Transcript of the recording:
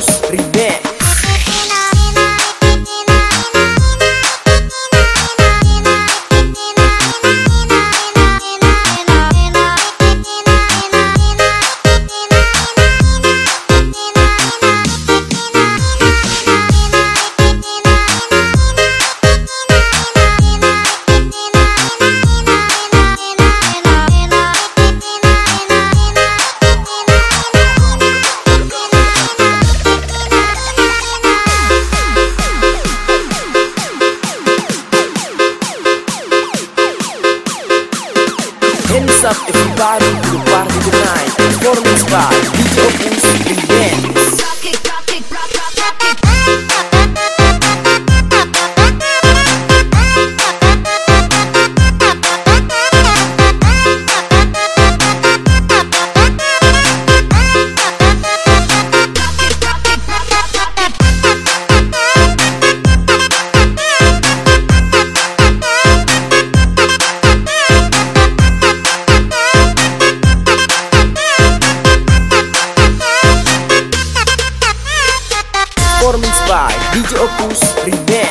DJ House Remix.